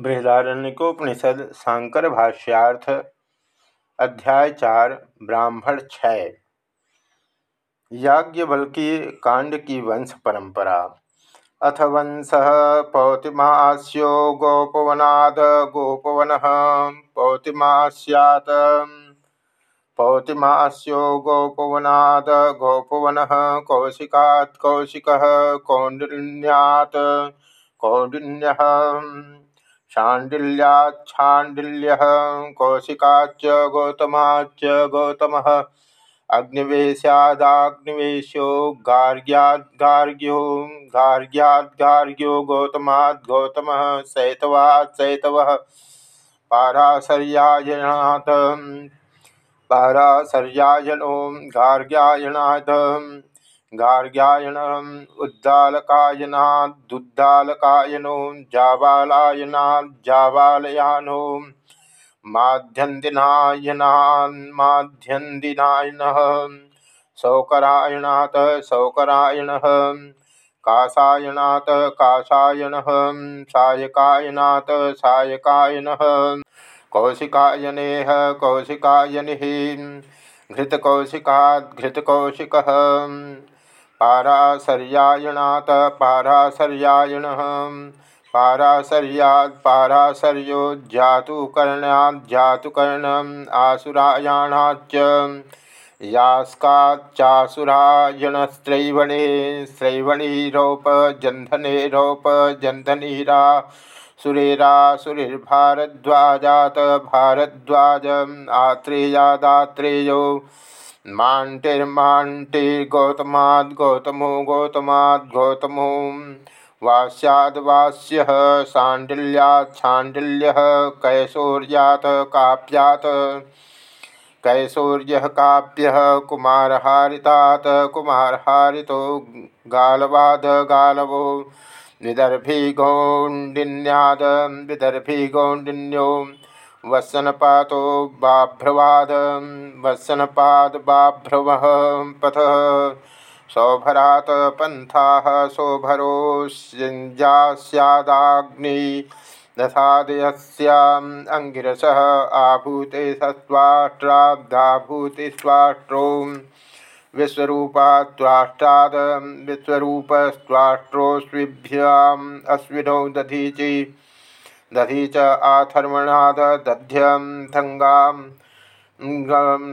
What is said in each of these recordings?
बृहदारण्यकोपनिषद शांकर भाष्यार्थ, अध्याय चार, ब्राह्मण छय। याज्ञवल्की कांड की वंश परंपरा। अथ वंश पौतिमास्यो गोपवनाद, गोपवन पौतिमास्यात। पौतिमास्यो गोपवनाद, गोपवन कौशिका कौशिक, कौंडिन्यात। कौंडिन्य शाण्डिल्याच्छाण्डिल्यः कौशिकाच्च गौतमाच्च गौतमः। अग्निवेशादाग्निवेशो गार्ग्याद्गार्ग्यो गार्ग्याद्गार्ग्यो गौतमाद् गौतमः शैतवात् शैतवः पाराशर्यायणात् पाराशर्यायणो गार्ग्यायणात् गार्ग्यायण उद्दालकायनादुद्दालकायनो जाबालायनाज्जाबालयानो माध्यन्दिनायनान्माध्यन्दिनायनः सौकरायणात् सौकरायणः कासायनात् कासायनः सायकायनात् सायकायनः कौशिकायनेह कौशिकायनिः घृतकौशिकात् घृतकौशिकः पाराशर्यायणात पाराशर्यायण पाराशर्याद पाराशर्यो जातुकर्ण्याज्जातुकर्ण आसुरायाणाच्च। यास्काच्चासुरायणस्त्रैवणे स्त्रैवणीरोपजन्धनेरोपजन्धनीरा सुरेरासुरिर्भारद्वाजात भारद्वाज आत्रेयादात्रेयो माण्टिर्माण्टिर्गौतमाद् गौतमो गौतमाद् गौतमो। वास्याद्वास्यः शाण्डिल्यात् शाण्डिल्यः कैशोर्यः काप्यः कुमारहारितात् कुमारहारितो गालवाद गालवो। विदर्भी गौण्डिन्याद विदर्भी गौण्डिन्यो वत्सनपातो बाभ्रवाद वत्सनपाद बाभ्रव पथ। सौभरात पंथा, सौभरो स्यादाग्नि दशादयस्यांगिरस आभूते सत्वाष्ट्राब्धाभूति स्वाष्ट्रो विश्वरूपात्वाष्टाद विश्वरूपस्वाष्ट्रोस्विभ्याम् अश्विनौ दधीचि। दधी च आथर्वणाद दध्यं थंगाम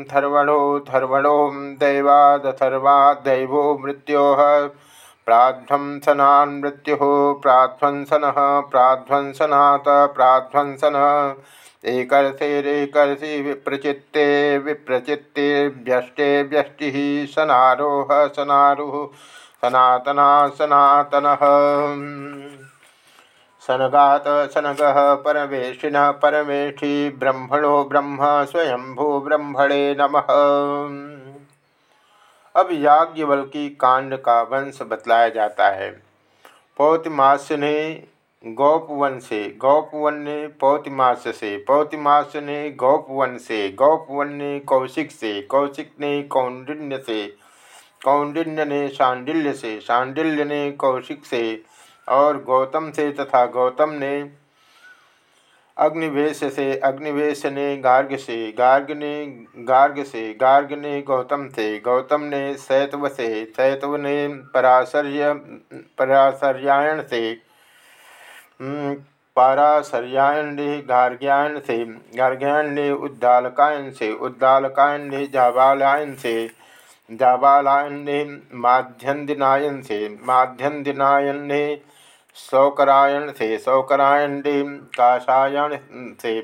थर्वणो थर्वणो दैवादथर्वादैवो मृत्यो। प्राध्वंसनान् मृत्युः प्राध्वंसनः प्राध्वंसनात् प्राध्वंसनः एकर्षेरेकर्षि विप्रचित्ते विप्रचित्ते व्यष्टे व्यष्टिः, सनारोह सनारुः, सनातना सनातनः। सनगात सनग परमेशिन परमेशी ब्रह्मणो ब्रह्म स्वयंभू ब्रह्मणे नमः। अब याज्ञवल्की कांड का वंश बतलाया जाता है। पौतिमास्य ने गौपवन से, गौपवन ने पौतिमास से, पौतिमास ने गौपवन से, गौपवन ने कौशिक से, कौशिक ने कौंडिन्य से, कौंडिन्य ने शांडिल्य से, शांडिल्य ने कौशिक से और गौतम से तथा गौतम ने अग्निवेश से, अग्निवेश ने गार्ग से, गार्ग ने, गार्ग से, गार्ग ने गौतम से। गौतम ने सैतव से, सैतव ने पराशर्य, पराशर्यायण से पाराशर्यायण ने गार्ग्यायन से गार्ग्यायन ने उद्दालकायन से, उद्दालकायन ने जाबालायन से, जाबालायन ने माध्यन्दिनायन से माध्यन माध्यन्दिनायन ने सौकरायण से सौकरायण ने काशायण से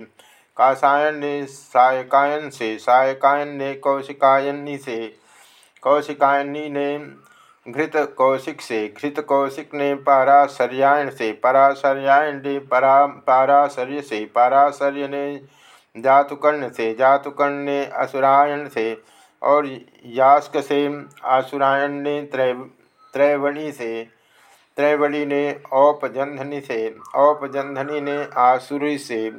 काशायन ने सायकायन से सायकायन ने कौशिकायनी से कौशिकायनी ने घृत कौशिक से घृत कौशिक ने पाराशर्यायण से पराशर्यायण ने परा पाराशर्य से पाराशर्य ने जातुकर्ण से जातुकर्ण ने असुरायण से और यास्क से आसुरायण ने त्रैवणी से त्रैवली ने औपजंधनी से औपजंधनी ने आसुरी से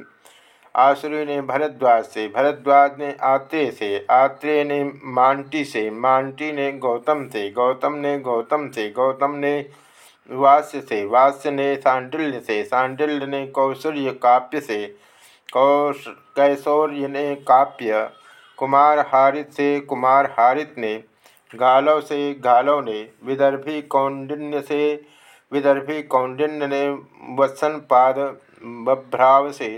आसुरी ने भरद्वाज से। भरद्वाज ने आत्रेय से। आत्रेय ने मांटी से। मांटी ने गौतम से। गौतम ने गौतम से। गौतम ने वास्य से। वास्य ने सांडिल्य से। सांडिल्य ने कौशल्य काव्य से। कौश, कैशौर्य ने काव्य। कुमार हारित से कुमार हारित ने। गालव से गालव ने। विदर्भी कौंडिन्य से विदर्भी कौंडिन्य ने वसन वत्सनपाद बभ्राव से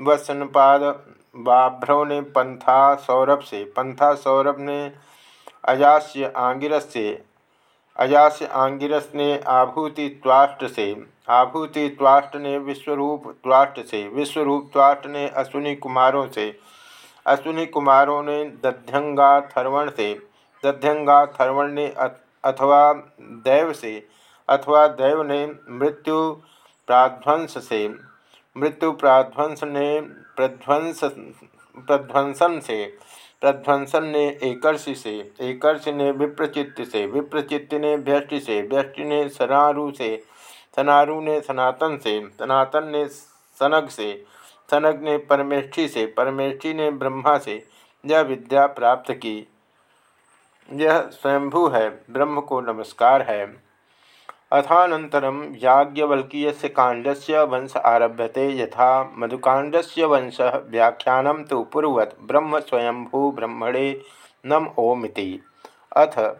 वत्सनपाद बाभ्रव ने पंथा सौरभ से पंथा सौरभ ने अजास्य आंगिरस से अजास्य आंगिरस ने आभूति त्वाष्ट से आभूति त्वाष्ट ने विश्वरूप त्वाष्ट से विश्वरूप त्वाष्ट ने अश्विनी कुमारों से अश्विनी कुमारों ने दध्यंगा थर्वण से दध्यंगा थर्वण ने अथवा दैव से अथवा दैव ने मृत्यु प्राध्वंस से, मृत्यु प्राध्वंस ने प्रध्वंस, प्रध्वंसन से, प्रध्वंसन ने एकर्षि से, एकर्षि ने विप्रचित्त से, विप्रचित्त ने व्यष्टि से, व्यष्टि ने सनारु से, सनारु ने सनातन से, सनातन ने सनग से, सनग ने परमेष्ठि से, परमेष्ठि ने ब्रह्मा से, यह विद्या प्राप्त की। यह स्वयंभू है, ब्रह्म को नमस्कार है। अथानन्तरं कांड से वंश आरभ्यते यथा। मधुकांड से वंश व्याख्यान तो पूर्वत ब्रह्म स्वयंभू ब्रह्मणे नम ओमिति। अथ,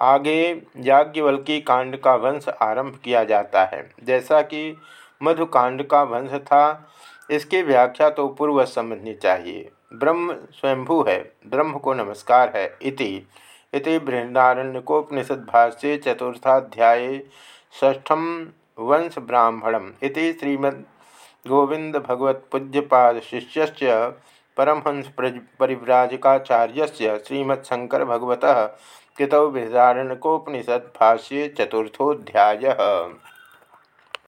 आगे याज्ञवल्की कांड का वंश आरंभ किया जाता है। जैसा कि मधुकांड का वंश था, इसकी व्याख्या तो पूर्व समझनी चाहिए। ब्रह्म स्वयंभू है। ब्रह्म को नमस्कार है। इति। इति बृहदारण्यकोपनिषद्भाष्ये चतुर्थाध्याये ष्ठम वंश इति गोविंद भगवत पूज्यपाद शिष्य परमहंस परिव्राजकाचार्य श्रीमत्शंकर भगवत कृतौ बृहदारण्यकोपनिषद्भाष्ये चतुर्थोध्याय